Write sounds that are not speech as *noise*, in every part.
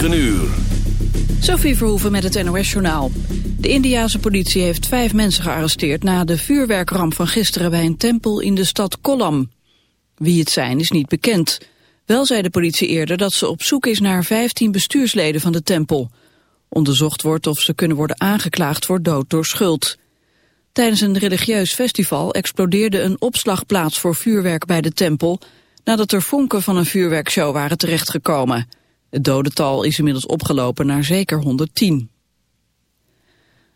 9 uur. Sophie Verhoeven met het NOS-journaal. De Indiase politie heeft vijf mensen gearresteerd... na de vuurwerkramp van gisteren bij een tempel in de stad Kollam. Wie het zijn is niet bekend. Wel zei de politie eerder dat ze op zoek is naar 15 bestuursleden van de tempel. Onderzocht wordt of ze kunnen worden aangeklaagd voor dood door schuld. Tijdens een religieus festival explodeerde een opslagplaats voor vuurwerk bij de tempel... nadat er vonken van een vuurwerkshow waren terechtgekomen... Het dodental is inmiddels opgelopen naar zeker 110.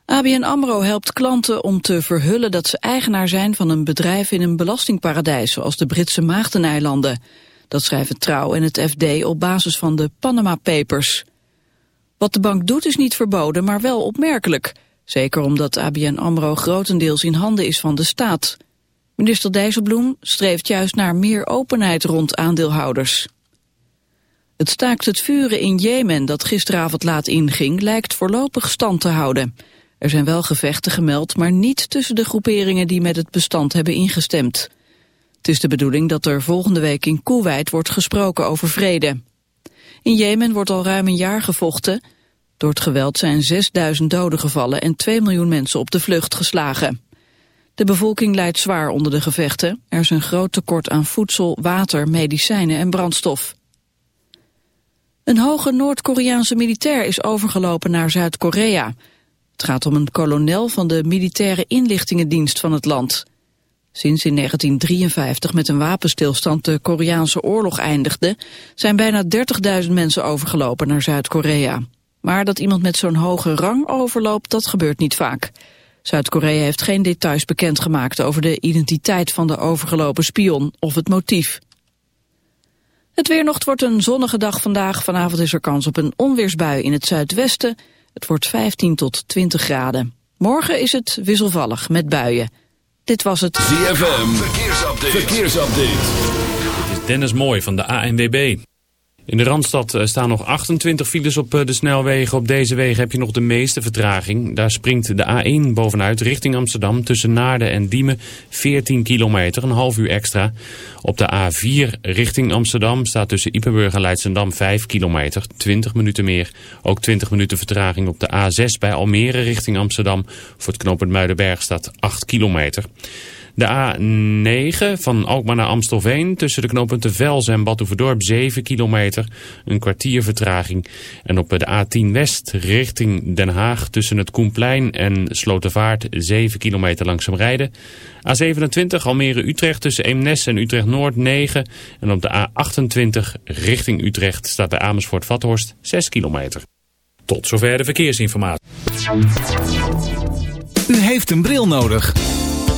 ABN AMRO helpt klanten om te verhullen dat ze eigenaar zijn van een bedrijf in een belastingparadijs, zoals de Britse Maagdeneilanden. Dat schrijven Trouw en het FD op basis van de Panama Papers. Wat de bank doet is niet verboden, maar wel opmerkelijk. Zeker omdat ABN AMRO grotendeels in handen is van de staat. Minister Dijsselbloem streeft juist naar meer openheid rond aandeelhouders. Het staakt het vuren in Jemen dat gisteravond laat inging lijkt voorlopig stand te houden. Er zijn wel gevechten gemeld, maar niet tussen de groeperingen die met het bestand hebben ingestemd. Het is de bedoeling dat er volgende week in Kuwait wordt gesproken over vrede. In Jemen wordt al ruim een jaar gevochten. Door het geweld zijn 6000 doden gevallen en 2 miljoen mensen op de vlucht geslagen. De bevolking lijdt zwaar onder de gevechten. Er is een groot tekort aan voedsel, water, medicijnen en brandstof. Een hoge Noord-Koreaanse militair is overgelopen naar Zuid-Korea. Het gaat om een kolonel van de militaire inlichtingendienst van het land. Sinds in 1953 met een wapenstilstand de Koreaanse oorlog eindigde... zijn bijna 30.000 mensen overgelopen naar Zuid-Korea. Maar dat iemand met zo'n hoge rang overloopt, dat gebeurt niet vaak. Zuid-Korea heeft geen details bekendgemaakt over de identiteit van de overgelopen spion of het motief. Het weernocht wordt een zonnige dag vandaag. Vanavond is er kans op een onweersbui in het zuidwesten. Het wordt 15 tot 20 graden. Morgen is het wisselvallig met buien. Dit was het ZFM. Verkeersupdate. Verkeersupdate. Dit is Dennis Mooi van de ANWB. In de Randstad eh, staan nog 28 files op eh, de snelwegen. Op deze wegen heb je nog de meeste vertraging. Daar springt de A1 bovenuit richting Amsterdam tussen Naarden en Diemen 14 kilometer, een half uur extra. Op de A4 richting Amsterdam staat tussen Ipenburg en Leidsendam 5 kilometer, 20 minuten meer. Ook 20 minuten vertraging op de A6 bij Almere richting Amsterdam. Voor het knooppunt Muidenberg staat 8 kilometer. De A9 van Alkmaar naar Amstelveen tussen de knooppunten Vels en Badhoevedorp 7 kilometer. Een kwartier vertraging. En op de A10 West richting Den Haag tussen het Koenplein en Slotervaart 7 kilometer langzaam rijden. A27 Almere-Utrecht tussen Eemnes en Utrecht-Noord 9. En op de A28 richting Utrecht staat bij Amersfoort-Vathorst 6 kilometer. Tot zover de verkeersinformatie. U heeft een bril nodig.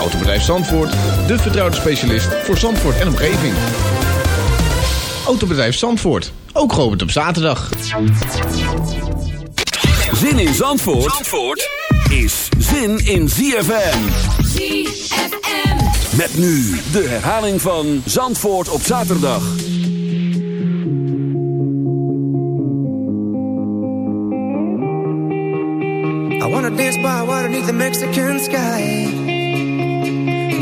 Autobedrijf Zandvoort, de vertrouwde specialist voor Zandvoort en omgeving. Autobedrijf Zandvoort, ook geopend op zaterdag. Zin in Zandvoort, Zandvoort is zin in ZFM. ZFM. Met nu de herhaling van Zandvoort op zaterdag. I wanna dance by water beneath the Mexican sky.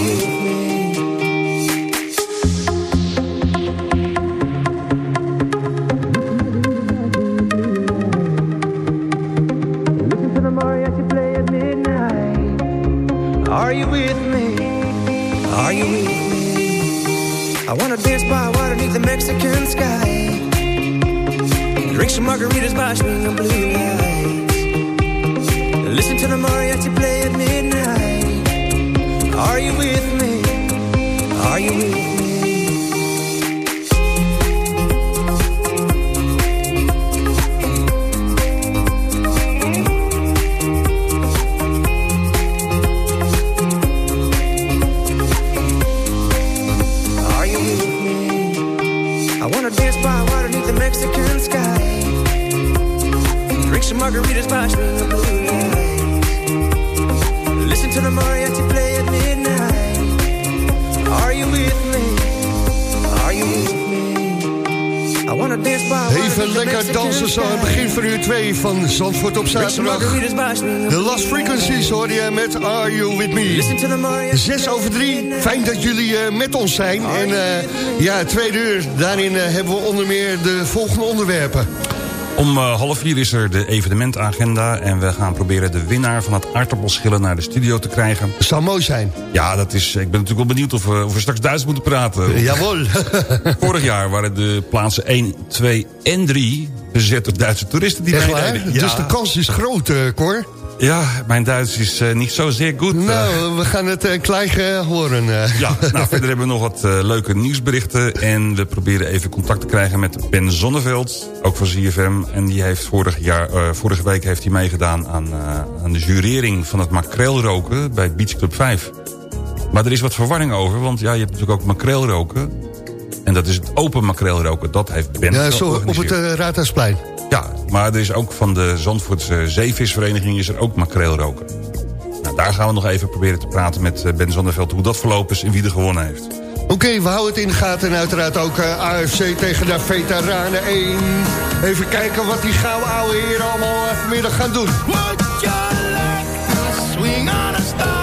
Me? Zandvoort op zaterdag. De Last Frequencies hoor je met Are You With Me. Listen to the mariachi Zes over drie, fijn dat jullie eh, met ons zijn. En eh, ja, tweede uur, daarin eh, hebben we onder meer de volgende onderwerpen. Om eh, half vier is er de evenementagenda... en we gaan proberen de winnaar van het aardappelschillen naar de studio te krijgen. Dat zou mooi zijn. Ja, dat is, ik ben natuurlijk wel benieuwd of we, of we straks Duits moeten praten. Jawel. Vorig jaar waren de plaatsen 1, 2 en 3 bezet door Duitse toeristen die waar? meededen. Ja, Dus de kans is groot, eh, Cor. ja, mijn Duits is eh, niet zo zeer goed. eh. Nou, we gaan het klein eh, horen. eh. Ja, *laughs* nou, verder hebben we nog wat eh, leuke nieuwsberichten. En we proberen even contact te krijgen met Ben Zonneveld, ook van ZFM. En die heeft vorig jaar, eh, vorige week heeft hij meegedaan aan, eh, aan de jurering van het makreelroken bij Beach Club 5. Maar er is wat verwarring over, want ja, je hebt natuurlijk ook makreelroken. En dat is het open makreelroken, dat heeft Ben Ja, zo op het eh, Raadhuisplein. Ja, maar er is ook van de Zandvoortse Zeevisvereniging is er ook makreelroken. Nou, daar gaan we nog even proberen te praten met eh, Ben Zonneveld... hoe dat verlopen is en wie er gewonnen heeft. Oké, we houden het in de gaten. En uiteraard ook eh, AFC tegen de Veteranen 1. Even kijken wat die gouden ouwe hier allemaal eh, vanmiddag gaan doen. Swing on a star.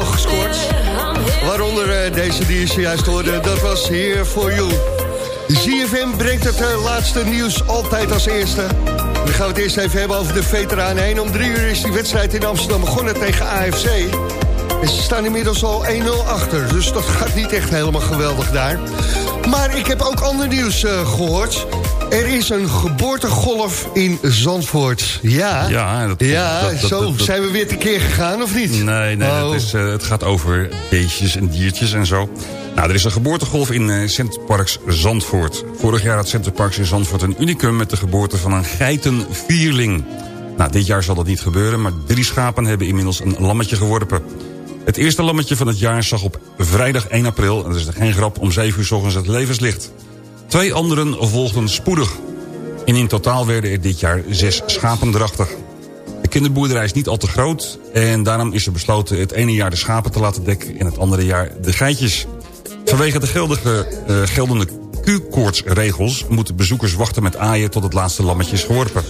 Gescoord. Waaronder eh, deze die je zojuist hoorde, dat was Here For You. ZFM brengt het eh, laatste nieuws altijd als eerste. Dan gaan we het eerst even hebben over de veteranen heen. Om drie uur is die wedstrijd in Amsterdam begonnen tegen AFC. En ze staan inmiddels al 1-0 achter, dus dat gaat niet echt helemaal geweldig daar. Maar ik heb ook ander nieuws eh, gehoord. Er is een geboortegolf in Zandvoort. Ja, Ja, dat- ja dat- dat- zo zijn we weer tekeer gegaan, of niet? Nee, nee Oh. het, is, eh, het gaat over beestjes en diertjes en zo. Nou, er is een geboortegolf in Centerparks Zandvoort. Vorig jaar had Centerparks in Zandvoort een unicum... met de geboorte van een geitenvierling. Nou, dit jaar zal dat niet gebeuren... maar drie schapen hebben inmiddels een lammetje geworpen. Het eerste lammetje van het jaar zag op vrijdag 1 april... en dat is geen grap, om 7 uur s ochtends het levenslicht. Twee anderen volgden spoedig. En in totaal werden er dit jaar zes schapen drachtig. De kinderboerderij is niet al te groot... en daarom is er besloten het ene jaar de schapen te laten dekken... en het andere jaar de geitjes. Vanwege de geldige, eh, geldende Q-koortsregels... moeten bezoekers wachten met aaien tot het laatste lammetje is geworpen.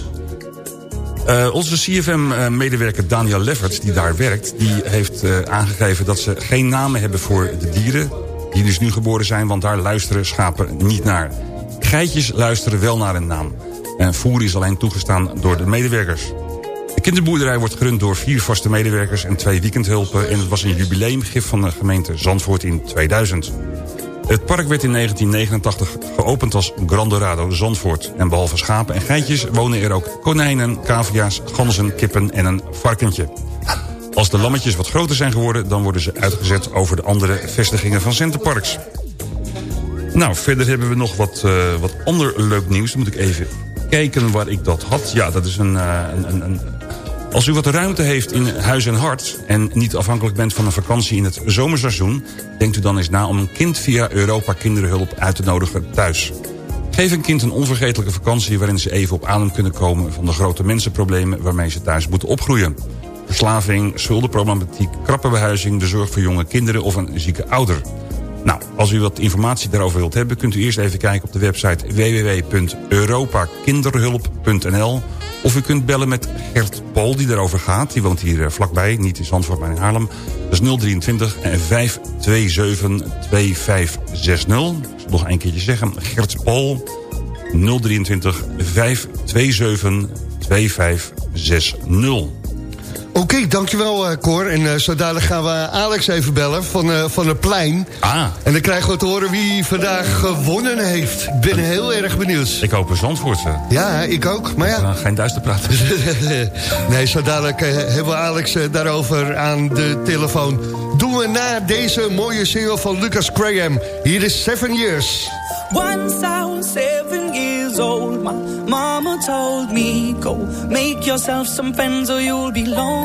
Eh, onze CFM-medewerker Daniel Lefferts, die daar werkt... die heeft eh, aangegeven dat ze geen namen hebben voor de dieren... die dus nu geboren zijn, want daar luisteren schapen niet naar. Geitjes luisteren wel naar een naam. En voer is alleen toegestaan door de medewerkers. De kinderboerderij wordt gerund door vier vaste medewerkers en twee weekendhulpen... en het was een jubileumgif van de gemeente Zandvoort in 2000. Het park werd in 1989 geopend als Grandorado Zandvoort. En behalve schapen en geitjes wonen er ook konijnen, cavia's, ganzen, kippen en een varkentje. Als de lammetjes wat groter zijn geworden... dan worden ze uitgezet over de andere vestigingen van Centerparks. Nou, verder hebben we nog wat, eh, wat ander leuk nieuws. Dan moet ik even kijken waar ik dat had. Ja, dat is een, eh, een, een, een Als u wat ruimte heeft in huis en hart... en niet afhankelijk bent van een vakantie in het zomerseizoen... denkt u dan eens na om een kind via Europa Kinderhulp uit te nodigen thuis. Geef een kind een onvergetelijke vakantie... waarin ze even op adem kunnen komen van de grote mensenproblemen... waarmee ze thuis moeten opgroeien. Verslaving, schuldenproblematiek, krappenbehuizing... de zorg voor jonge kinderen of een zieke ouder... Nou, als u wat informatie daarover wilt hebben... kunt u eerst even kijken op de website www.europakinderhulp.nl... of u kunt bellen met Gert Pol, die daarover gaat. Die woont hier eh, vlakbij, niet in Zandvoort, maar in Haarlem. Dat is 023 527 2560. Ik zal nog een keertje zeggen. Gert Pol, 023 527 2560. Oké, dankjewel uh, Cor. En uh, zo dadelijk gaan we Alex even bellen van, uh, van het plein. Ah. En dan krijgen we te horen wie vandaag gewonnen heeft. Ik ben heel erg benieuwd. Ik hoop een Zandvoortse. Ja, ik ook. Maar ja. Geen Duits te praten. *laughs* nee, zo dadelijk hebben we Alex daarover aan de telefoon. Doen we na deze mooie single van Lucas Graham. Hier is Seven Years. Once I was seven years old, my mama told me, Go make yourself some friends or you'll be lonely.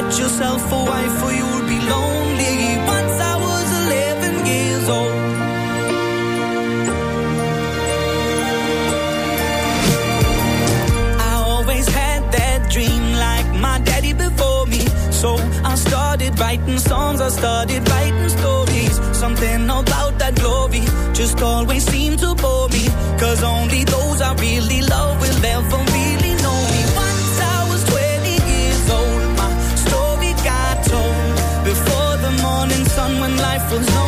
get yourself a wife or you'll be lonely. Once I was 11 years old. I always had that dream like my daddy before me. So I started writing songs, I started writing stories. Something about that glory just always seemed to bore me. Cause only those I really love will ever really life was.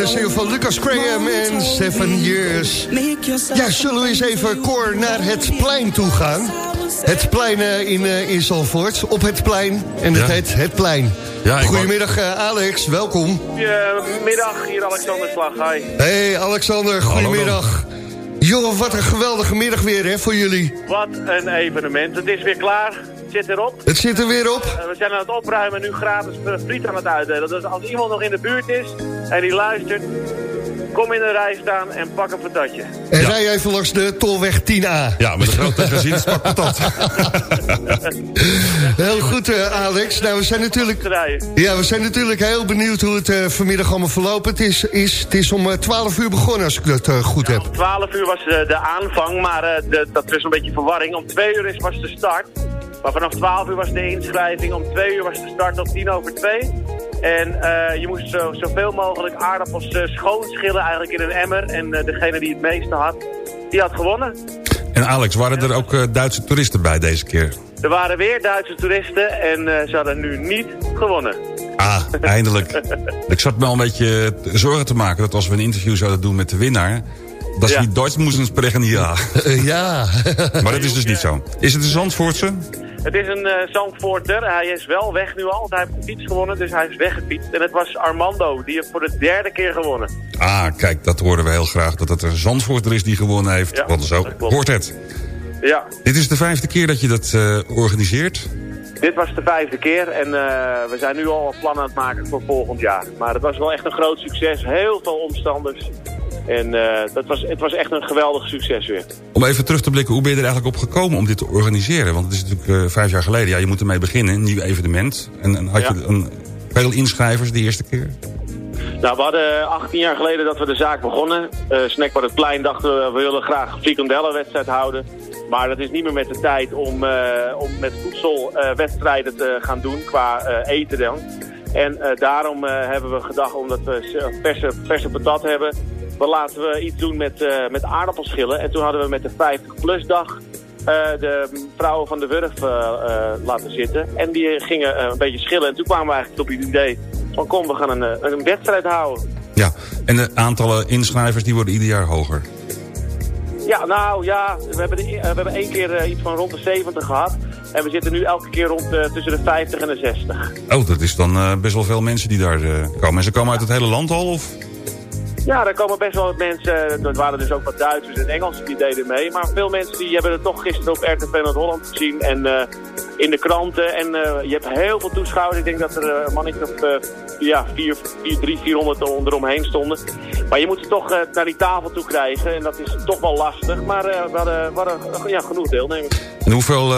de single van Lucas Graham en Seven Years. Ja, zullen we eens even, Cor, naar het plein toe gaan? Het plein eh, in, eh, in Zalvoort, op het plein. En het Ja. heet Het Plein. Ja, Goedemiddag eh, Alex, welkom. Goedemiddag, hier Alexander Slag. Hi. Hey Alexander, goedemiddag. Joh, wat een geweldige middag weer hè, voor jullie. Wat een evenement. Het is weer klaar. Het zit erop. Het zit er weer op. Eh, We zijn aan het opruimen en nu gratis friet aan het uitdelen. Dus als iemand nog in de buurt is en die luistert, kom in een rij staan en pak een patatje. En rij even langs de Tolweg 10A. Ja, met een grote gezinspak patat. *laughs* Heel goed, eh, Alex. Nou, we zijn natuurlijk... Ja, we zijn natuurlijk heel benieuwd hoe het eh, vanmiddag allemaal verlopen. Het is, is, het is om eh, 12 uur begonnen, als ik dat eh, goed heb. 12 uur was eh, de aanvang, maar eh, de, dat was een beetje verwarring. Om 2 uur is, was de start. Maar vanaf 12 uur was de inschrijving. Om 2 uur was de start op 10 over 2. En eh, je moest zo, zoveel mogelijk aardappels eh, schoonschillen eigenlijk in een emmer. En eh, degene die het meeste had, die had gewonnen. En Alex, waren er ook eh, Duitse toeristen bij deze keer? Er waren weer Duitse toeristen en eh, ze hadden nu niet gewonnen. Ah, eindelijk. *laughs* ik zat me al een beetje zorgen te maken... dat als we een interview zouden doen met de winnaar... dat ze Ja. niet Duits moesten spreken, ja. *laughs* ja. maar dat is dus niet zo. Is het een Zandvoortse? Het is een eh Zandvoorter. Hij is wel weg nu al, want hij heeft de fiets gewonnen, dus hij is weggefietst. En het was Armando, die heeft voor de derde keer gewonnen. Ah, kijk, dat horen we heel graag. Dat het een Zandvoorter is die gewonnen heeft. Ja, Want zo hoort het. Ja, Dit is de vijfde keer dat je dat eh, organiseert. dit was de vijfde keer en eh, we zijn nu al plannen aan het maken voor volgend jaar. Maar het was wel echt een groot succes, heel veel omstanders. En eh, dat was, het was echt een geweldig succes weer. Om even terug te blikken, hoe ben je er eigenlijk op gekomen om dit te organiseren? Want het is natuurlijk eh, vijf jaar geleden. Ja, je moet ermee beginnen, een nieuw evenement. En, en had Ja. je een, veel inschrijvers de eerste keer? Nou, we hadden 18 jaar geleden dat we de zaak begonnen. Eh Snackbar het Plein dachten we, we willen graag een frikandellenwedstrijd houden. Maar dat is niet meer met de tijd om, om met voedselwedstrijden te gaan doen qua eten dan. En daarom hebben we gedacht, omdat we verse, verse patat hebben, dan laten we iets doen met, eh, met aardappelschillen. En toen hadden we met de 50-plus dag eh, de vrouwen van de Wurf eh, laten zitten. En die gingen een beetje schillen. En toen kwamen we eigenlijk op het idee van kom, we gaan een, een wedstrijd houden. Ja, en de aantallen inschrijvers die worden ieder jaar hoger. Ja, nou ja, we hebben, de, we hebben één keer iets van rond de 70 gehad. En we zitten nu elke keer rond tussen de 50 en de 60. Oh, dat is dan best wel veel mensen die daar komen. En ze komen uit het hele land al? Of? Ja, daar komen best wel wat mensen. Er waren dus ook wat Duitsers en Engelsen die deden mee. Maar veel mensen die hebben het toch gisteren op RTV Noord-Holland gezien. En eh, in de kranten. En eh, je hebt heel veel toeschouwers. Ik denk dat er eh, een mannetje of eh, ja, 4, 4, 3, 400 eromheen stonden. Maar je moet ze toch naar die tafel toe krijgen. En dat is toch wel lastig. Maar we hadden, we ja, genoeg deelnemers. En hoeveel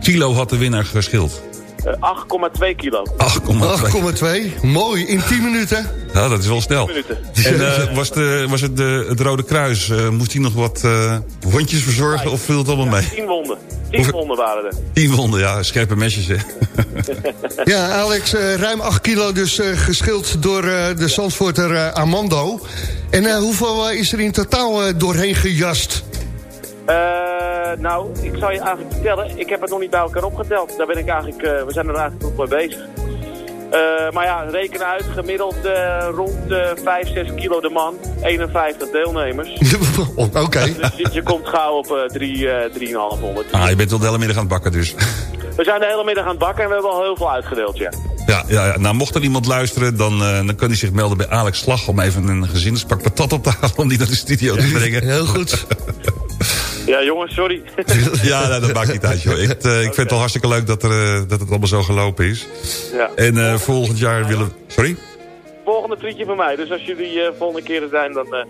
kilo had de winnaar geschild? Eh, 8,2 kilo. 8,2. 8,2. Mooi, in 10 minuten. Ja, dat is wel snel. minuten. En eh, was, de, was het de, het Rode Kruis? eh, moest hij nog wat eh wondjes verzorgen of viel het allemaal mee? 10 wonden. 10 Hoeveel- wonden waren er. Tien wonden, ja, scherpe mesjes. Hè. *laughs* Ja, Alex, eh, ruim 8 kilo dus eh, geschild door eh, de Zandvoorter eh, Armando. En eh, hoeveel eh, is er in totaal eh, doorheen gejast? Eh, nou, ik zal je eigenlijk vertellen, ik heb het nog niet bij elkaar opgeteld. Daar ben ik eigenlijk, eh, we zijn er eigenlijk nog mee bezig. Eh, maar ja, reken uit, gemiddeld eh, rond de 5, 6 kilo de man, 51 deelnemers. *laughs* Oké. Dus je, je komt gauw op eh 3, eh 3,500. Ah, je bent wel de hele middag aan het bakken dus. *laughs* We zijn de hele middag aan het bakken en we hebben al heel veel uitgedeeld, ja. Ja, ja, ja. nou mocht er iemand luisteren, dan, eh, dan kan hij zich melden bij Alex Slag... om even een gezinspak patat op te halen om die naar de studio te brengen. Heel goed. *laughs* Ja, jongens, sorry. *laughs* ja, nou, dat maakt niet uit, joh. Ik, eh, ik vind het al hartstikke leuk dat, er, eh, dat het allemaal zo gelopen is. ja. En eh, volgend jaar willen... Sorry? Volgende tweetje van mij, dus als jullie eh volgende keer er zijn, dan... eh,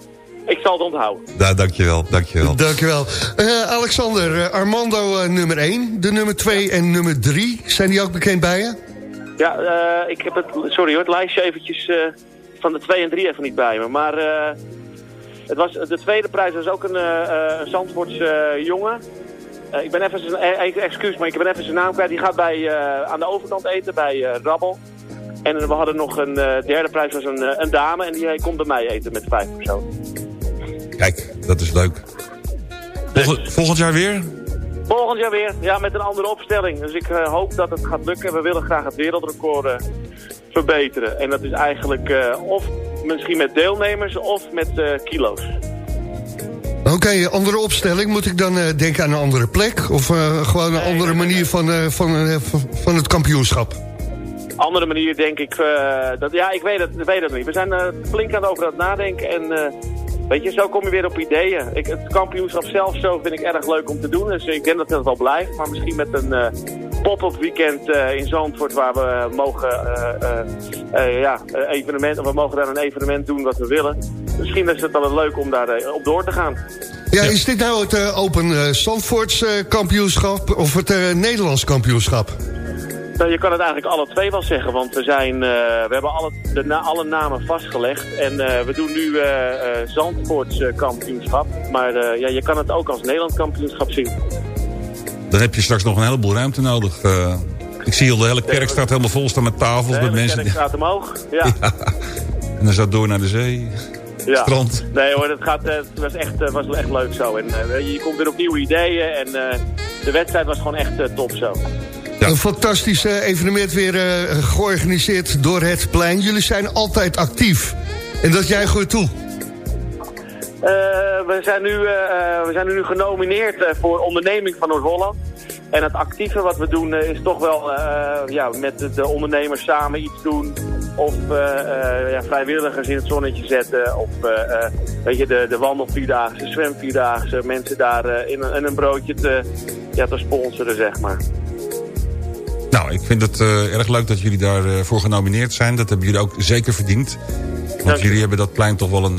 ik zal het onthouden. Ja, dankjewel, dankjewel. Dankjewel. Eh Alexander, Armando eh, nummer 1, de nummer 2 en nummer 3. Zijn die ook bekend bij je? Ja, eh, ik heb het, sorry hoor, het lijstje eventjes eh, van de 2 en 3 even niet bij me. Maar eh, het was, de tweede prijs was ook een, een Zandvoortse eh, jongen. Ik ben even zijn, excuus, maar ik ben even zijn naam kwijt. Die gaat bij, aan de overkant eten bij Rabbel. En we hadden nog een derde prijs, was een, een dame. En die komt bij mij eten met vijf personen. Kijk, dat is leuk. Volgend, volgend jaar weer? Volgend jaar weer, ja, met een andere opstelling. Dus ik hoop dat het gaat lukken. We willen graag het wereldrecord verbeteren. En dat is eigenlijk of misschien met deelnemers of met eh, kilo's. Oké, andere opstelling. Moet ik dan eh, denken aan een andere plek? Of eh, gewoon een andere manier van, van, van, van het kampioenschap? Andere manier denk ik, dat, ja, ik weet het, weet het niet. We zijn flink aan het over het nadenken en weet je, zo kom je weer op ideeën. Ik, het kampioenschap zelf zo vind ik erg leuk om te doen, dus ik denk dat het wel blijft. Maar misschien met een, eh, pop-up weekend eh, in Zandvoort waar we mogen, eh, ja, evenement, we mogen daar een evenement doen wat we willen. Misschien is het wel leuk om daar op door te gaan. Ja, is dit nou het Open uh, Zandvoorts kampioenschap of het Nederlands kampioenschap? Nou, je kan het eigenlijk alle twee wel zeggen, want we, zijn, we hebben alle, de na, alle namen vastgelegd. En we doen nu uh, Zandvoorts kampioenschap. Maar ja, je kan het ook als Nederlands kampioenschap zien. Dan heb je straks nog een heleboel ruimte nodig. Ik zie al de hele kerk staat helemaal vol staan met tafels. met mensen. De kerk staat omhoog, ja. *laughs* ja. En dan gaat door naar de zee. Ja. Strand. Nee hoor, het, gaat, het was, echt, was echt leuk zo. En, je komt weer op nieuwe ideeën en de wedstrijd was gewoon echt top zo. Ja. Een fantastisch evenement weer georganiseerd door het plein. Jullie zijn altijd actief. En dat jij goed toe. Uh, we, zijn nu, uh, we zijn nu genomineerd voor onderneming van Noord-Holland. En het actieve wat we doen is toch wel ja, met de ondernemers samen iets doen. Of ja, vrijwilligers in het zonnetje zetten. Of weet je, de, de wandelvierdaagse, zwemvierdaagse. Mensen daar in, in, een broodje te, ja, te sponsoren, zeg maar. Nou, ik vind het erg leuk dat jullie daarvoor voor genomineerd zijn. Dat hebben jullie ook zeker verdiend. Want jullie hebben dat plein toch wel een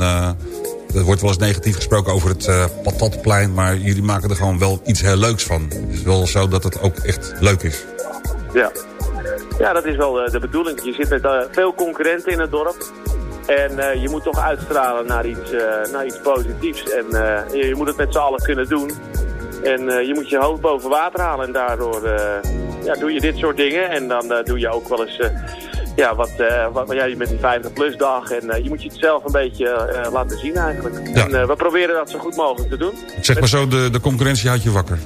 er wordt wel eens negatief gesproken over het patatplein... maar jullie maken er gewoon wel iets heel leuks van. Het is wel zo dat het ook echt leuk is. Ja, ja dat is wel de, de bedoeling. Je zit met veel concurrenten in het dorp. En uh, je moet toch uitstralen naar iets, naar iets positiefs. En je, je, moet het met z'n allen kunnen doen. En je moet je hoofd boven water halen. En daardoor ja, doe je dit soort dingen. En dan doe je ook wel eens ja, wat, wat ja, met die 50 plus dag. En je moet je het zelf een beetje laten zien eigenlijk. Ja. En we proberen dat zo goed mogelijk te doen. Zeg maar zo, de, de concurrentie houdt je wakker.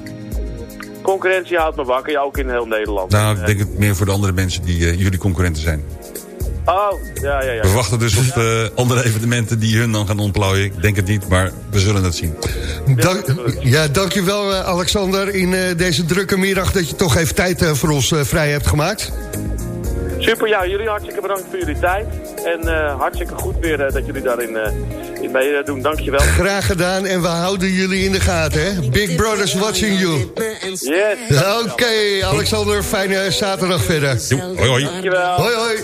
Concurrentie houdt me wakker, ja, ook in heel Nederland. Nou, ik denk het meer voor de andere mensen die jullie concurrenten zijn. Oh, ja, ja, ja. We wachten dus op de andere evenementen die hun dan gaan ontplooien. Ik denk het niet, maar we zullen het zien. Dank, ja, dankjewel Alexander in deze drukke middag... dat je toch even tijd voor ons vrij hebt gemaakt. Super, ja, jullie hartstikke bedankt voor jullie tijd. En uh, hartstikke goed weer uh, dat jullie daarin uh, in meedoen. Dankjewel. Graag gedaan en we houden jullie in de gaten, hè? Big Brothers watching you. Yes. Oké, okay, Alexander, fijne zaterdag verder. Hoi, hoi. Dankjewel. Hoi, hoi.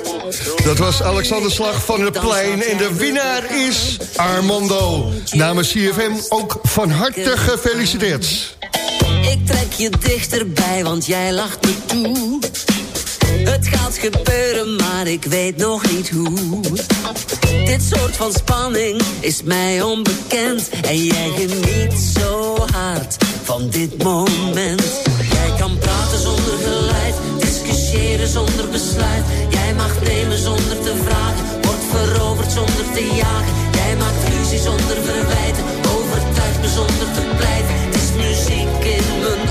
Dat was Alexander Slag van het Plein. En de winnaar is Armando. Namens CFM ook van harte gefeliciteerd. Ik trek je dichterbij, want jij lacht me toe. Het gaat gebeuren, maar ik weet nog niet hoe. Dit soort van spanning is mij onbekend. En jij geniet zo hard van dit moment. Jij kan praten zonder geluid, discussiëren zonder besluit. Jij mag nemen zonder te vragen, wordt veroverd zonder te jagen. Jij maakt ruzie zonder verwijten, overtuigt me zonder te pleiten. Het is muziek in mijn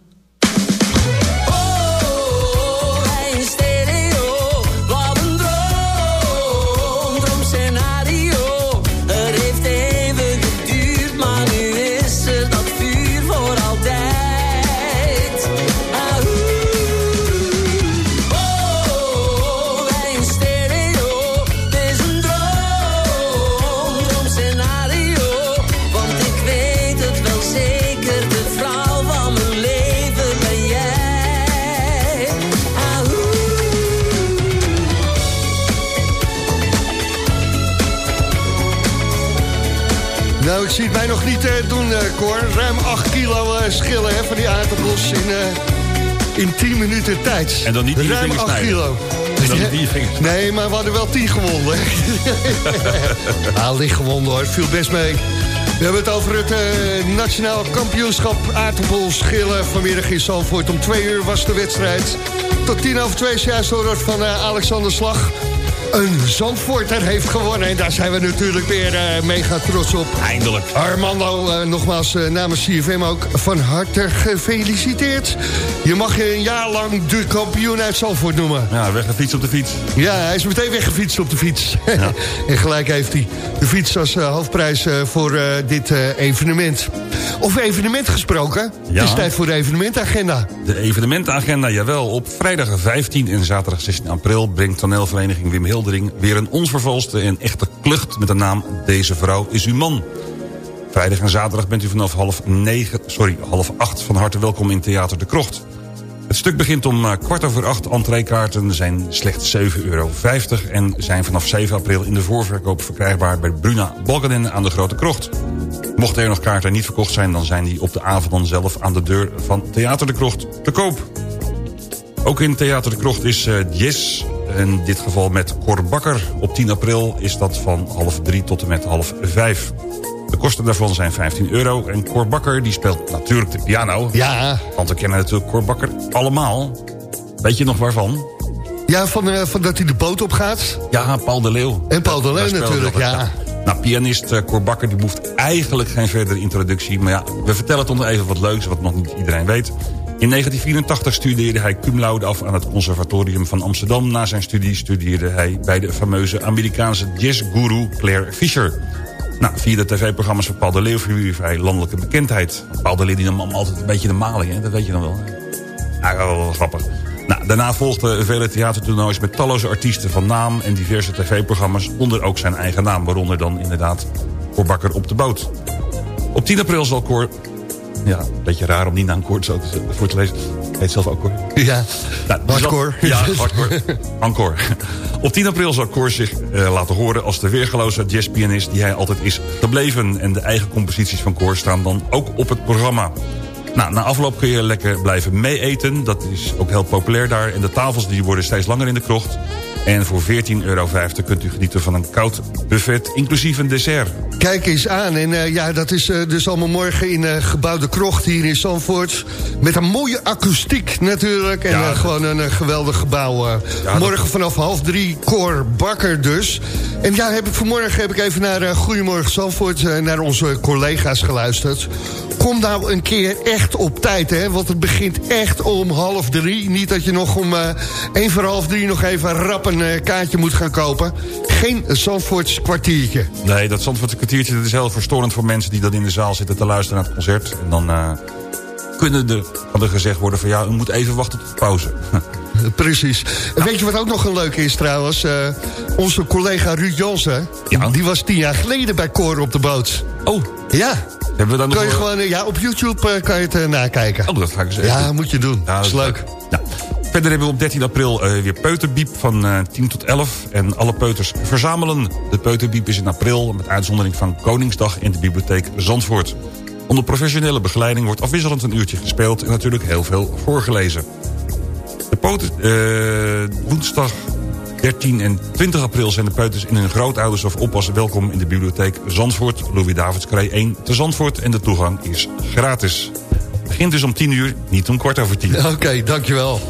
Schillen hè, van die aardappels in, eh, in 10 minuten tijd. En dan niet je Ruim vingers 8 snijden. kilo. *laughs* Nee, maar we hadden wel 10 gewonnen. *laughs* ah, licht gewonnen hoor, viel best mee. We hebben het over het eh, Nationaal Kampioenschap aardappelschillen. Vanmiddag in Zandvoort om 2 uur was de wedstrijd. Tot 10 over 2 is juist van eh, Alexander Slag. Een Zandvoorter heeft gewonnen en daar zijn we natuurlijk weer eh, mega trots op. Eindelijk. Armando, eh, nogmaals eh, namens CFM ook van harte gefeliciteerd. Je mag je een jaar lang de kampioen uit Zandvoort noemen. Ja, weg een fiets op de fiets. Ja, hij is meteen weggefietst op de fiets. *laughs* en gelijk heeft hij de fiets als hoofdprijs voor dit evenement. Over evenement gesproken, Ja. het is tijd voor de evenementagenda. De evenementenagenda, jawel. Op vrijdag 15 en zaterdag 16 april... brengt toneelvereniging Wim Weer een onvervalste en echte klucht met de naam Deze Vrouw is Uw Man. Vrijdag en zaterdag bent u vanaf half, negen, sorry, half acht van harte welkom in Theater de Krocht. Het stuk begint om eh, kwart over acht. Entreekaarten zijn slechts 7,50 euro... en zijn vanaf 7 april in de voorverkoop verkrijgbaar... bij Bruna Balkanen aan de Grote Krocht. Mochten er nog kaarten niet verkocht zijn... dan zijn die op de avond zelf aan de deur van Theater de Krocht te koop. Ook in Theater de Krocht is eh Jazz. In dit geval met Cor Bakker. Op 10 april is dat van half drie tot en met half vijf. De kosten daarvan zijn 15 euro. En Cor Bakker die speelt natuurlijk de piano. Ja. Want we kennen natuurlijk Cor Bakker allemaal. Weet je nog waarvan? Ja, van, eh, van dat hij de boot op gaat. Ja, Paul de Leeuw. En Paul de Leeuw natuurlijk, ja. Nou, pianist eh, Cor Bakker die behoeft eigenlijk geen verdere introductie. Maar ja, we vertellen toch nog even wat leuks, wat nog niet iedereen weet. In 1984 studeerde hij cum laude af aan het Conservatorium van Amsterdam. Na zijn studie studeerde hij bij de fameuze Amerikaanse jazzguru Claire Fisher. Nou, via de tv-programma's van Paul de Leeuw verwierf hij landelijke bekendheid. Paul de Leeuw die nam altijd een beetje de maling, hè? dat weet je dan wel. Ja, wel, grappig. Nou, daarna volgden vele theatertoernoois met talloze artiesten van naam... en diverse tv-programma's onder ook zijn eigen naam. Waaronder dan inderdaad Cor Bakker op de boot. Op 10 april zal Cor... Ja, een beetje raar om die naam Cor zo te, voor te lezen. Heet zelf ook Cor. Ja, Nou, Hardcore. Ja, hardcore. *laughs* Encore. Op 10 april zal Cor zich eh, laten horen als de weergeloze jazzpianist die hij altijd is gebleven. En de eigen composities van Cor staan dan ook op het programma. Nou, na afloop kun je lekker blijven mee-eten. Dat is ook heel populair daar. En de tafels die worden steeds langer in de krocht. En voor 14,50 euro kunt u genieten van een koud buffet, inclusief een dessert. Kijk eens aan. En eh, ja, dat is eh, dus allemaal morgen in eh gebouw De Krocht hier in Zandvoort. Met een mooie akoestiek natuurlijk. En Ja, gewoon een geweldig gebouw. Ja, morgen vanaf half drie, Cor Bakker dus. En ja, heb ik, vanmorgen heb ik even naar uh, Goedemorgen Zandvoort... naar onze collega's geluisterd. Kom nou een keer echt op tijd, hè. Want het begint echt om half drie. Niet dat je nog om één voor half drie nog even rap een eh, kaartje moet gaan kopen. Geen Zandvoorts kwartiertje. Nee, dat Zandvoortse kwartiertje dat is heel verstorend voor mensen... die dan in de zaal zitten te luisteren naar het concert. En dan eh, kunnen er, kan er gezegd worden van... ja, u moet even wachten tot de pauze. *laughs* Precies. Weet je wat ook nog een leuke is trouwens? Eh, onze collega Ruud Jansen, die was tien jaar geleden bij Koren op de boot. Oh. Ja. Hebben we dan nog je wel- gewoon, ja, op YouTube kan je het nakijken. Oh, dat ga ik eens even Ja, doen. moet je doen. Ja, dat is leuk. Nou, verder hebben we op 13 april eh, weer Peuterbiep van eh 10 tot 11. En alle peuters verzamelen. De Peuterbiep is in april met uitzondering van Koningsdag in de bibliotheek Zandvoort. Onder professionele begeleiding wordt afwisselend een uurtje gespeeld... en natuurlijk heel veel voorgelezen. De eh, woensdag 13 en 20 april zijn de peuters in hun grootouders of oppassen welkom in de bibliotheek Zandvoort, Louis Davidskree 1 te Zandvoort en de toegang is gratis. Het begint dus om 10 uur, niet om kwart over 10. Oké, dankjewel.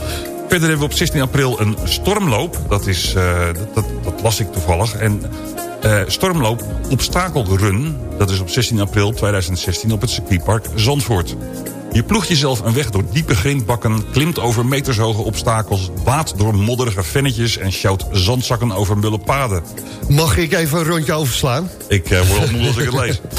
Verder hebben we op 16 april een stormloop. Dat, is, eh, dat, dat, dat las ik toevallig. En eh, stormloop obstakelrun. Dat is op 16 april 2016 op het circuitpark Zandvoort. Je ploegt jezelf een weg door diepe grindbakken... klimt over metershoge obstakels... waat door modderige vennetjes... en sjouwt zandzakken over mulle paden. Mag ik even een rondje overslaan? Ik uh, word al moe als ik het lees. *laughs*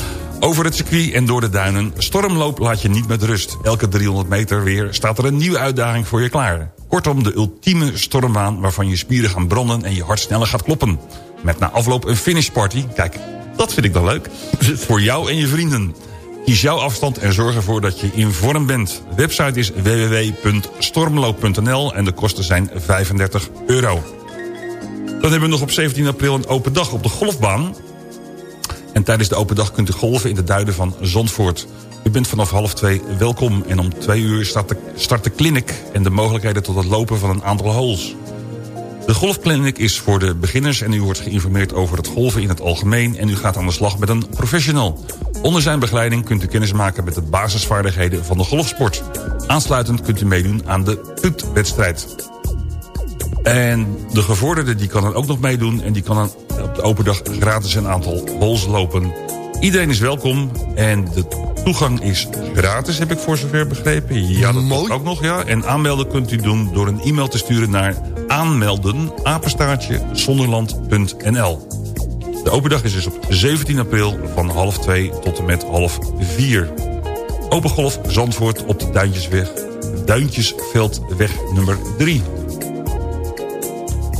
Over het circuit en door de duinen. Stormloop laat je niet met rust. Elke 300 meter weer staat er een nieuwe uitdaging voor je klaar. Kortom, de ultieme stormbaan waarvan je spieren gaan branden... en je hart sneller gaat kloppen. Met na afloop een finishparty. Kijk, dat vind ik dan leuk. *laughs* voor jou en je vrienden. Kies jouw afstand en zorg ervoor dat je in vorm bent. De website is www.stormloop.nl en de kosten zijn 35 euro. Dan hebben we nog op 17 april een open dag op de golfbaan. En tijdens de open dag kunt u golven in de duiden van Zandvoort. U bent vanaf half twee welkom en om twee uur start de, start de clinic... en de mogelijkheden tot het lopen van een aantal holes. De golfclinic is voor de beginners en u wordt geïnformeerd over het golven in het algemeen... en u gaat aan de slag met een professional. Onder zijn begeleiding kunt u kennis maken met de basisvaardigheden van de golfsport. Aansluitend kunt u meedoen aan de putwedstrijd. En de gevorderde die kan dan ook nog meedoen... en die kan dan op de open dag gratis een aantal holes lopen. Iedereen is welkom en de toegang is gratis, heb ik voor zover begrepen. Ja, dat Mooi. ook nog, ja. En aanmelden kunt u doen door een e-mail te sturen naar aanmelden. De open dag is dus op 17 april van half 2 tot en met half 4. Open golf Zandvoort op de Duintjesweg. Duintjesveldweg nummer 3.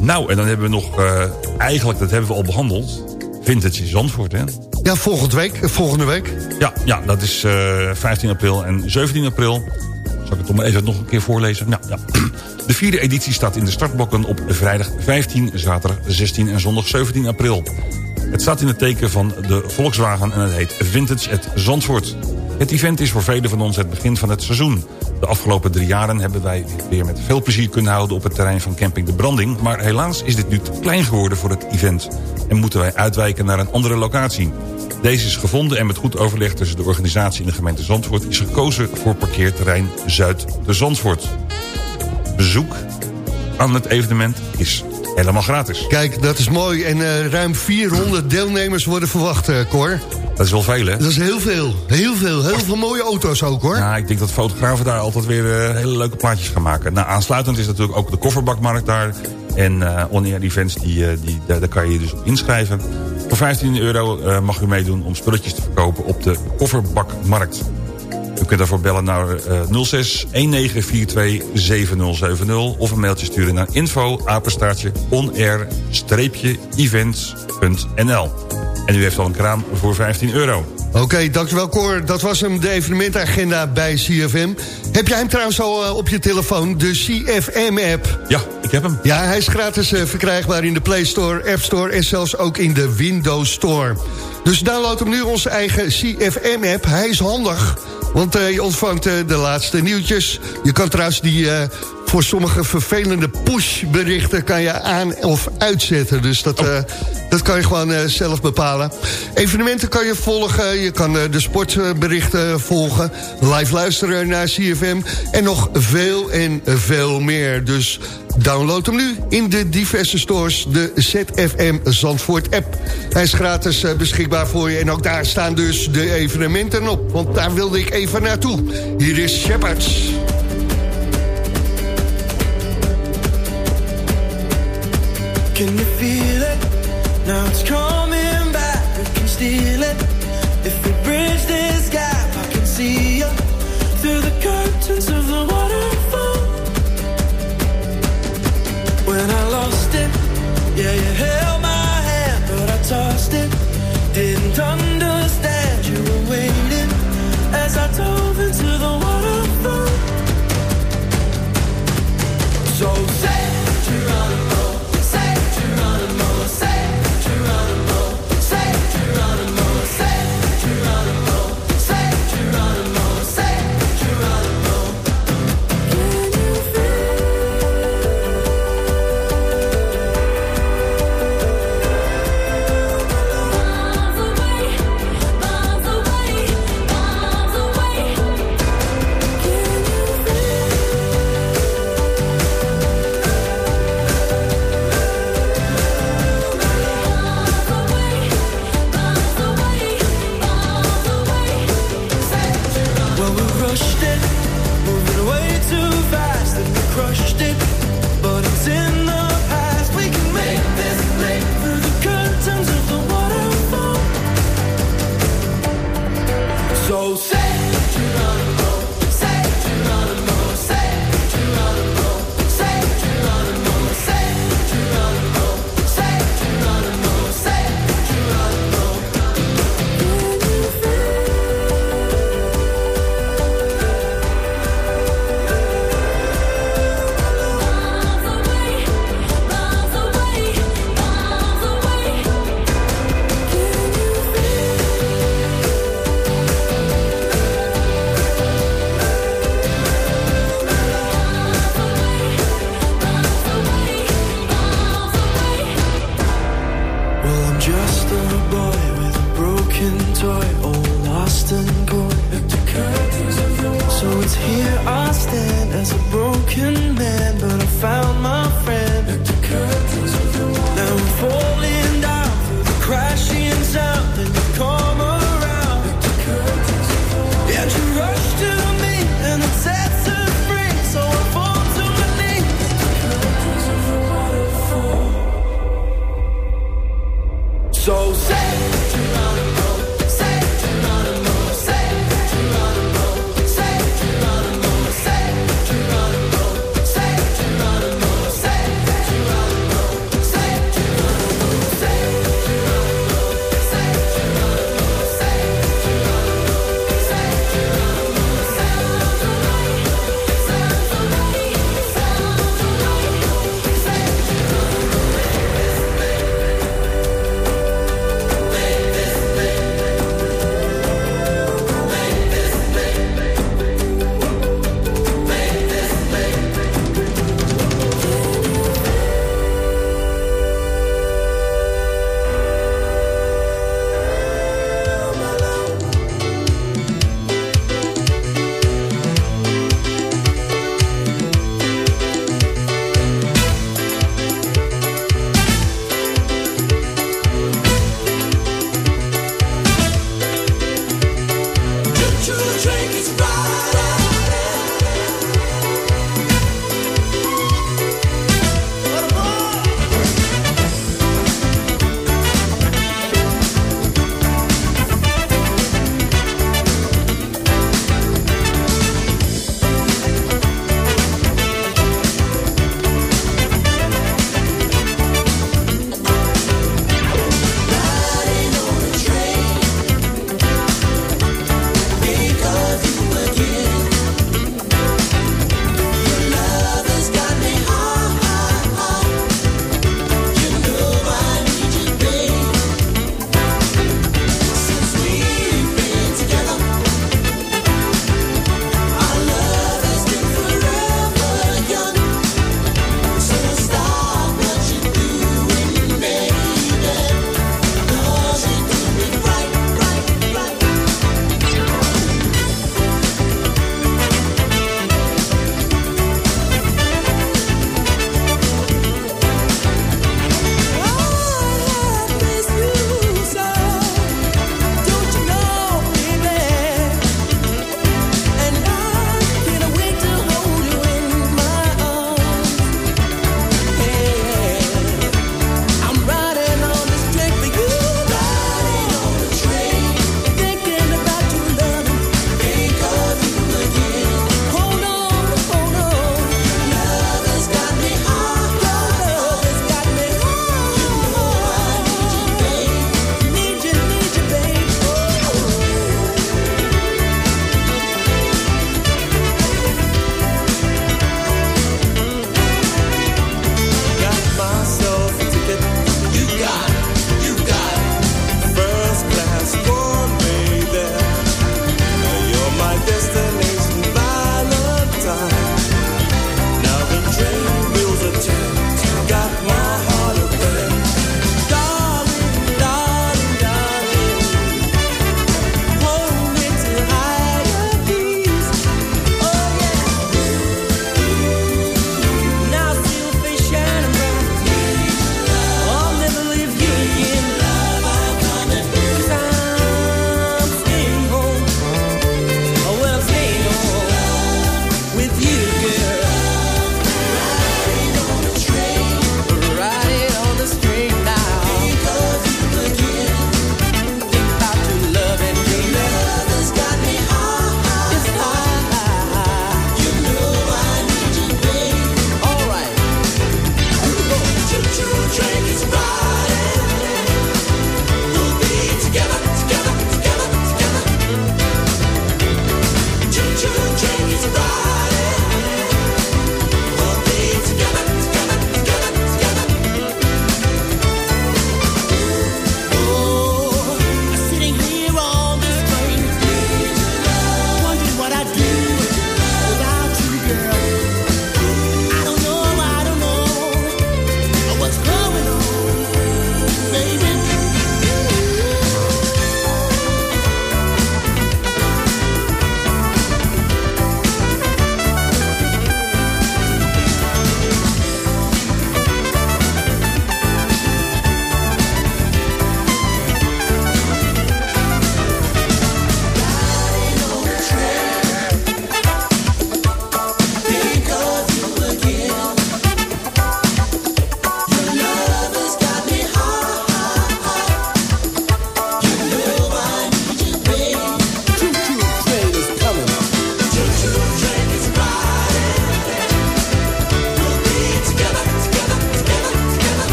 Nou, en dan hebben we nog, uh, eigenlijk, dat hebben we al behandeld... Vintage Zandvoort, hè? Ja, volgende week. Volgende week. Ja, ja dat is uh, 15 april en 17 april. Zal ik het om even nog een keer voorlezen? Nou, ja. *clears throat* De vierde editie staat in de startblokken op vrijdag 15, zaterdag 16 en zondag 17 april. Het staat in het teken van de Volkswagen en het heet Vintage at Zandvoort. Het event is voor velen van ons het begin van het seizoen. De afgelopen drie jaren hebben wij weer met veel plezier kunnen houden... op het terrein van Camping de Branding. Maar helaas is dit nu te klein geworden voor het event. En moeten wij uitwijken naar een andere locatie. Deze is gevonden en met goed overleg tussen de organisatie en de gemeente Zandvoort... is gekozen voor parkeerterrein Zuid de Zandvoort. Bezoek aan het evenement is helemaal gratis. Kijk, dat is mooi. En uh, ruim 400 deelnemers worden verwacht, uh, Cor. Dat is wel veel, hè? Dat is heel veel. Heel veel. Heel veel mooie auto's ook, hoor. Ja, ik denk dat fotografen daar altijd weer uh, hele leuke plaatjes gaan maken. Nou, aansluitend is natuurlijk ook de kofferbakmarkt daar. En uh, on-air events, die, die, daar, daar, kan je dus op inschrijven. Voor 15 euro mag u meedoen om spulletjes te verkopen op de kofferbakmarkt. U kunt daarvoor bellen naar uh, 06 1942 7070 of een mailtje sturen naar info apenstaartje onair-events.nl. En u heeft al een kraan voor 15 euro. Oké, dankjewel Cor. Dat was hem, de evenementagenda bij CFM. Heb jij hem trouwens al uh, op je telefoon, de CFM-app? Ja, ik heb hem. Ja, hij is gratis uh, verkrijgbaar in de Play Store, App Store... en zelfs ook in de Windows Store. Dus download hem nu onze eigen CFM-app. Hij is handig. Want uh, je ontvangt de laatste nieuwtjes. Je kan trouwens die voor sommige vervelende pushberichten... kan je aan of uitzetten. Dus dat, oh. dat kan je gewoon zelf bepalen. Evenementen kan je volgen. Je kan de sportberichten volgen. Live luisteren naar CFM. En nog veel en veel meer. Dus Download hem nu in de diverse stores, de ZFM Zandvoort app. Hij is gratis beschikbaar voor je en ook daar staan dus de evenementen op. Want daar wilde ik even naartoe. Hier is Shepherds. Can you feel it? Now it's coming back, we can steal it. If we bridge this gap, I can see you through the curtains of the waterfall.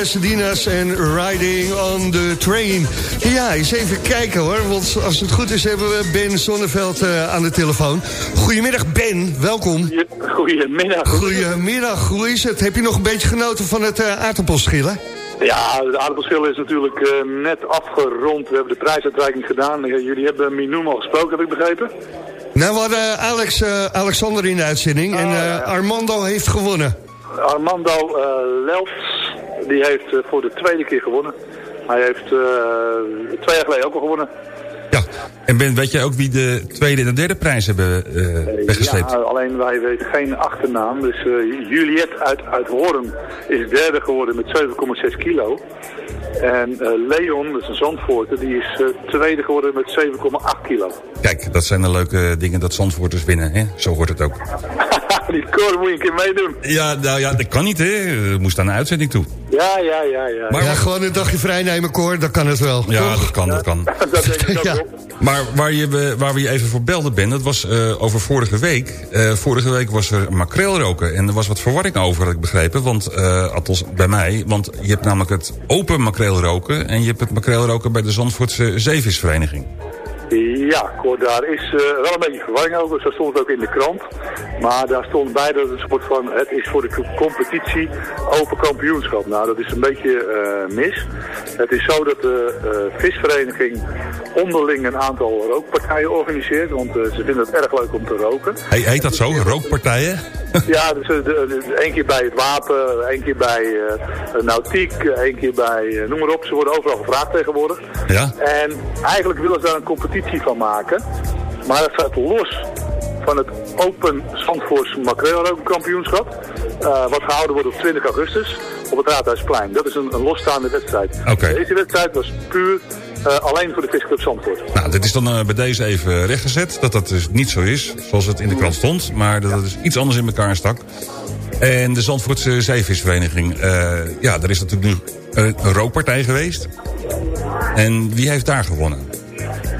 Pasadena's en Riding on the Train. Ja, eens even kijken, hoor. Want als het goed is, hebben we Ben Zonneveld uh, aan de telefoon. Goedemiddag, Ben. Welkom. Goedemiddag. Goedemiddag. Hoe is het? Heb je nog een beetje genoten van het uh, aardappelschillen? Ja, de aardappelschil is natuurlijk uh, net afgerond. We hebben de prijsuitreiking gedaan. jullie hebben Minoum al gesproken, heb ik begrepen? Nou, we hadden Alex, uh, Alexander in de uitzending en uh, Armando heeft gewonnen. Armando Lels, die heeft voor de tweede keer gewonnen. Hij heeft twee jaar geleden ook al gewonnen. Ja, en ben, weet jij ook wie de tweede en de derde prijs hebben uh, weggesleept? Ja, alleen wij weten geen achternaam. Dus uh, Juliette uit, uit Hoorn is derde geworden met 7,6 kilo. En uh, Leon, dat is een Zandvoorter, die is tweede geworden met 7,8 kilo. Kijk, dat zijn de leuke dingen dat Zandvoorters winnen, hè? Zo hoort het ook. *laughs* die koor moet je een keer meedoen. Ja, nou ja, dat kan niet, hè? moest aan de uitzending toe. Ja, ja, ja. ja. Maar ja, gewoon een dagje vrij nemen, Cor, dat kan het wel. Ja, dat kan, dat kan. dat denk ik ook ja. Maar waar, je, waar we je even voor belden, Ben, dat was uh, over vorige week. Uh, vorige week was er makreelroken. En er was wat verwarring over, had ik begrepen. Want, uh, althans bij mij. Want je hebt namelijk het open makreelroken... en je hebt het makreelroken bij de Zandvoortse Zeevisvereniging. Ja, daar is uh, wel een beetje verwarring over. Zo stond het ook in de krant. Maar daar stond bij dat het soort van... het is voor de competitie open kampioenschap. Nou, dat is een beetje uh, mis. Het is zo dat de uh, visvereniging onderling een aantal rookpartijen organiseert. Want ze vinden het erg leuk om te roken. He, heet dat zo, rookpartijen? *laughs* ja, dus één keer bij het wapen, één keer bij nautiek, één keer bij... noem maar op, ze worden overal gevraagd tegenwoordig. Ja. En eigenlijk willen ze daar een competitie van maken. Maar dat staat los van het Open Zandvoorts Makreelrokenkampioenschap. Uh, wat gehouden wordt op 20 augustus op het Raadhuisplein. Dat is een, een losstaande wedstrijd. Okay. Deze wedstrijd was puur uh, alleen voor de Visclub Zandvoort. Nou, dit is dan uh, bij deze even rechtgezet. Dat dat dus niet zo is, zoals het in de krant stond. Maar dat het dus iets anders in elkaar stak. En de Zandvoortse Zeevisvereniging. ja, er is natuurlijk nu een rookpartij geweest. En wie heeft daar gewonnen?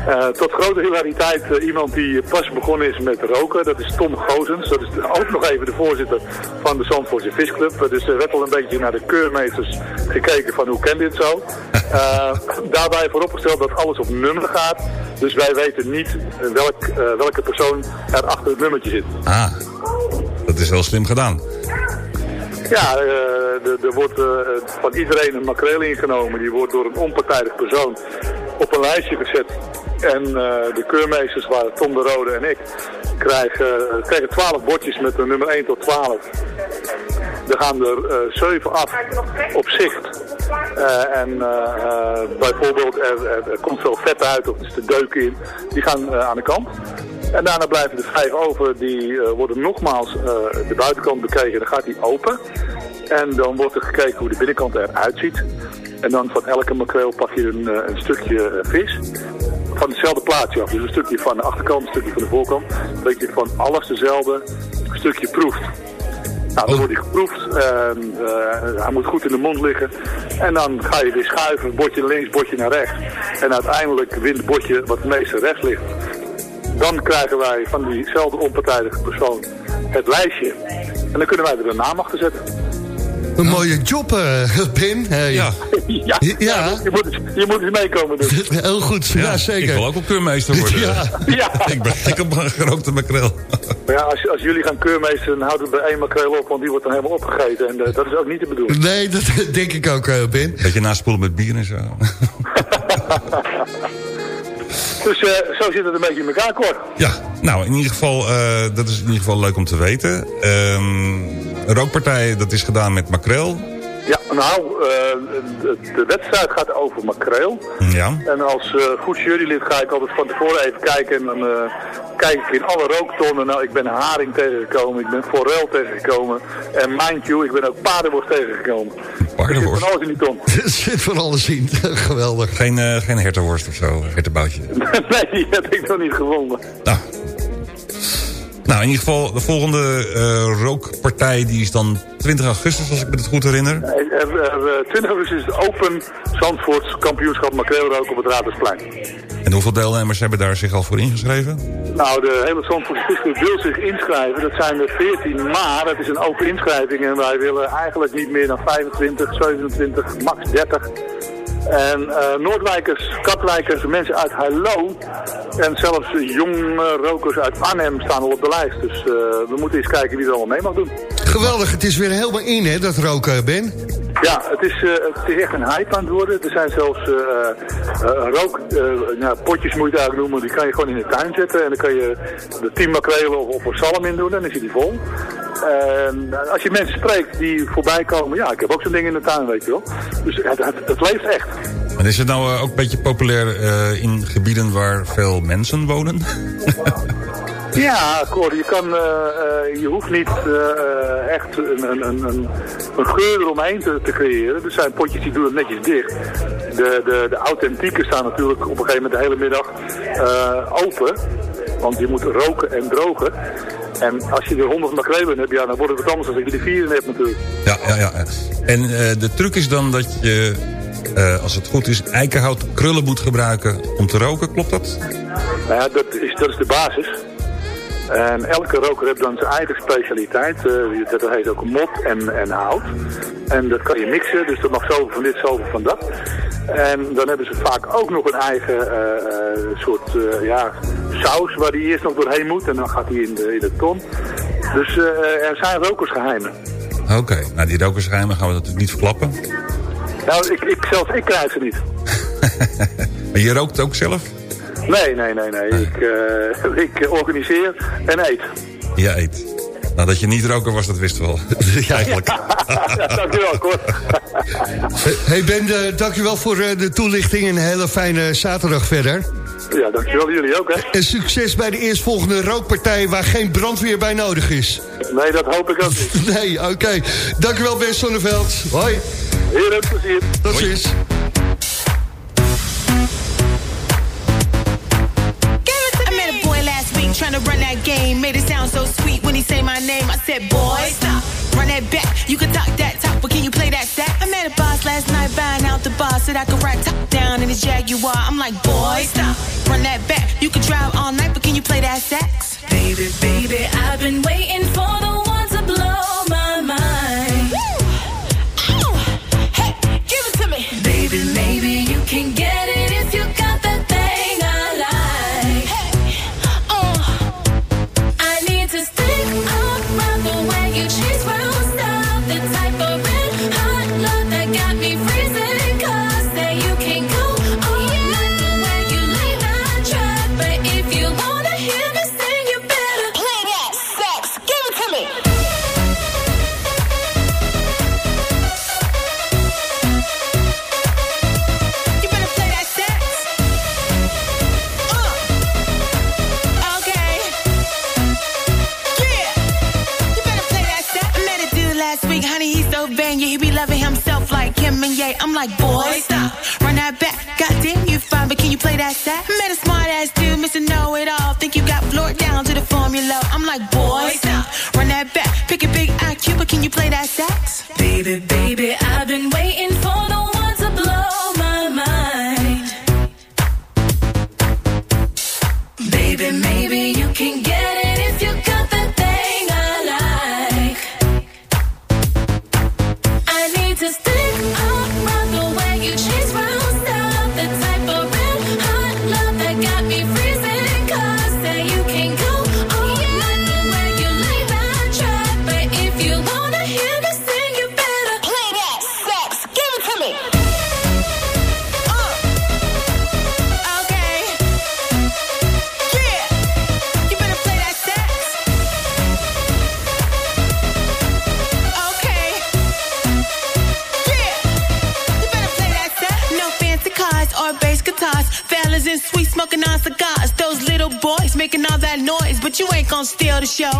Uh, tot grote hilariteit uh, iemand die pas begonnen is met roken. Dat is Tom Gozens. Dat is ook nog even de voorzitter van de Zandvoortse Visclub. Uh, dus er werd al een beetje naar de keurmeesters gekeken van hoe kan dit zo. *laughs* daarbij vooropgesteld dat alles op nummer gaat. Dus wij weten niet welk, welke persoon er achter het nummertje zit. Ah, dat is wel slim gedaan. Ja, er wordt van iedereen een makreel ingenomen. Die wordt door een onpartijdig persoon op een lijstje gezet. En uh, de keurmeesters waren Tom de Rode en ik krijgen, krijgen 12 bordjes met de nummer 1 tot 12. Er gaan er uh, 7 af op zicht. En bijvoorbeeld er, er, er, komt veel vet uit of er zit deuk in. Die gaan aan de kant. En daarna blijven de vijf over, die worden nogmaals de buitenkant bekeken. Dan gaat die open. En dan wordt er gekeken hoe de binnenkant eruit ziet. En dan van elke makreel pak je een, een stukje vis van hetzelfde plaatje af. Dus een stukje van de achterkant, een stukje van de voorkant. Dat je van alles dezelfde stukje proeft. Nou, dan wordt hij geproefd. En, uh, hij moet goed in de mond liggen. En dan ga je weer schuiven, bordje links, bordje naar rechts. En uiteindelijk wint het bordje wat het meeste rechts ligt. Dan krijgen wij van diezelfde onpartijdige persoon het lijstje. En dan kunnen wij er een naam achter zetten. Een mooie job, uh, Pim. Hey. Ja. *laughs* ja. ja. Je, moet, je moet eens meekomen dus. *laughs* Heel goed, ja, ja, zeker. Ik wil ook een keurmeester worden. Ja. *laughs* ja. ik ben gek op een gerookte makreel. Maar ja, als, als jullie gaan keurmeesteren, dan houden we bij één makreel op, want die wordt dan helemaal opgegeten. En uh, dat is ook niet de bedoeling. Nee, dat denk ik ook, uh, Ben. Beetje naspoelen met bier en zo. Dus uh, zo zit het een beetje in elkaar, kort. Ja, nou, in ieder geval, uh, dat is in ieder geval leuk om te weten. Um, een rookpartij, dat is gedaan met makreel. Ja, nou, uh, de, de, wedstrijd gaat over makreel. Ja. En als uh, goed jurylid ga ik altijd van tevoren even kijken. En dan uh, kijk ik in alle rooktonnen. Nou, ik ben haring tegengekomen, ik ben forel tegengekomen. En mind you, ik ben ook paardenworst tegengekomen. Paardenworst? *laughs* Er zit van alles in die ton. Er zit van alles in, geweldig. Geen, uh, geen hertenworst of zo, hertenboutje? *laughs* nee, die heb ik nog niet gevonden. Nou, Nou, in ieder geval, de volgende eh, rookpartij die is dan 20 augustus, als ik me het goed herinner. Er, er, er, 20 augustus is het Open Zandvoort kampioenschap makreelrook op het Radersplein. En hoeveel deelnemers hebben daar zich al voor ingeschreven? Nou, de hele Zandvoortse wil zich inschrijven. Dat zijn er 14, maar het is een open inschrijving en wij willen eigenlijk niet meer dan 25, 27, max 30. En eh, Noordwijkers, Katwijkers, mensen uit Heilo en zelfs jonge rokers uit Arnhem staan al op de lijst. Dus eh, we moeten eens kijken wie er allemaal mee mag doen. Geweldig, het is weer helemaal in, hè, dat roken, Ben. Ja, het is, eh, het is echt een hype aan het worden. Er zijn zelfs uh, uh, rook, nou, potjes moet je het eigenlijk noemen, die kan je gewoon in de tuin zetten. En dan kan je de 10 makrelen of, of een zalm in doen en dan zit die vol. En als je mensen spreekt die voorbij komen, ja, ik heb ook zo'n ding in de tuin, weet je wel. Dus het, het, het leeft echt. En is het nou ook een beetje populair in gebieden waar veel mensen wonen? *laughs* Ja, Cor, je, kan, uh, uh, je hoeft niet uh, echt een, een, een, een geur eromheen te, te, creëren. Er zijn potjes die doen het netjes dicht. De, de, de authentieke staan natuurlijk op een gegeven moment de hele middag open. Want je moet roken en drogen. En als je er 100 makrelen hebt, ja, dan wordt het wat anders dan als je er vier in hebt natuurlijk. Ja, ja, ja. En de truc is dan dat je, als het goed is, eikenhout krullen moet gebruiken om te roken. Klopt dat? Nou ja, dat is, dat is de basis. En elke roker heeft dan zijn eigen specialiteit. Uh, dat heet ook mot en, en hout. En dat kan je mixen, dus dat mag zoveel van dit, zoveel van dat. En dan hebben ze vaak ook nog een eigen uh, soort uh, ja, saus waar die eerst nog doorheen moet. En dan gaat hij in de, in de ton. Dus er zijn rokersgeheimen. Oké, okay. nou die rokersgeheimen gaan we natuurlijk niet verklappen. Nou, ik, ik, zelfs ik krijg ze niet. *laughs* maar je rookt ook zelf? Nee, nee, nee, nee. Ik, uh, *laughs* ik organiseer en eet. Je eet. Nou, dat je niet roker was, dat wisten we wel. *laughs* *laughs* Eigenlijk. ja, dankjewel, Kort. hey Ben, uh, dankjewel voor uh, de toelichting en een hele fijne zaterdag verder. Ja, dankjewel. Jullie ook, hè. En succes bij de eerstvolgende rookpartij waar geen brandweer bij nodig is. Nee, dat hoop ik ook niet. nee, oké. Okay. Dankjewel, Ben Sonneveld. Hoi. Heel erg plezier. Tot ziens. Trying to run that game. Made it sound so sweet when he say my name. I said, boy, stop. Run that back. You can talk that talk, but can you play that sack? I met a boss last night, buying out the bar. Said I could ride top down in his Jaguar. I'm like, boy, stop. Run that back. You can drive all night, but can you play that sax? Baby, baby, I've been waiting for the like him and yeah. I'm like, boy, stop, run that back. Goddamn, you fine, but can you play that sax? I met a smart ass dude, Mr. Know It All. Think you got floored down to the formula. I'm like, boy, stop, run that back. Pick a big IQ, but can you play that sax? Baby, baby, I've been making all that noise, but you ain't gonna steal the show.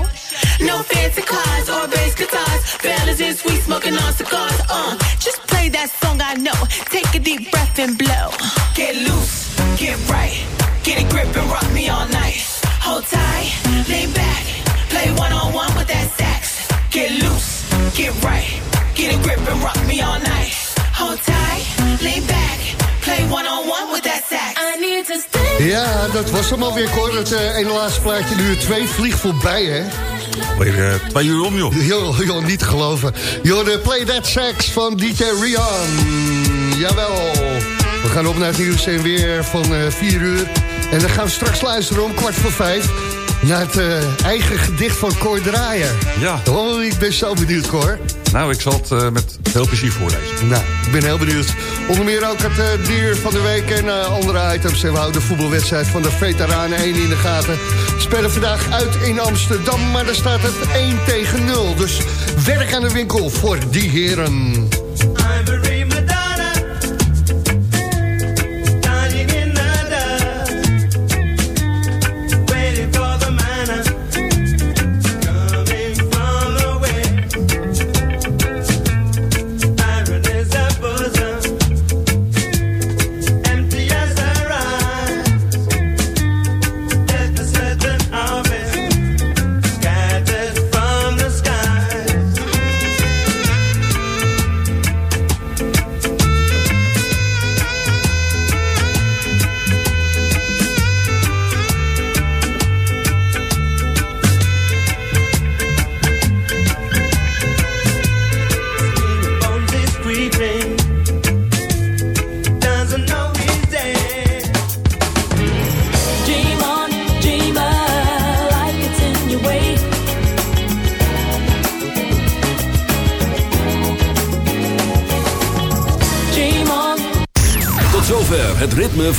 No fancy cars or bass guitars. Fellas in sweet smoking on cigars. Uh, just play that song I know. Take a deep breath and blow. Get loose, get right, get a grip and rock me all night. Hold tight, lean back, Ja, dat was hem alweer, Cor. Het eh, ene laatste plaatje, nu 2 vliegt voorbij, hè? Alweer eh, twee uur om, joh. Joh, joh, niet te geloven. Joh, de Play That Sax van DJ Rian. Jawel. We gaan op naar het nieuws en weer van 4 uur. En dan gaan we straks luisteren om kwart voor vijf... naar het eh, eigen gedicht van Cor Draaier. Ja. Oh, ik ben zo benieuwd, Cor. Nou, ik zal het eh, met veel plezier voorlezen. Nou, ik ben heel benieuwd. Onder meer ook het eh, dier van de week en andere items. En we houden de voetbalwedstrijd van de veteranen 1 in de gaten. Spelen vandaag uit in Amsterdam, maar daar staat het 1 tegen 0. Dus werk aan de winkel voor die heren.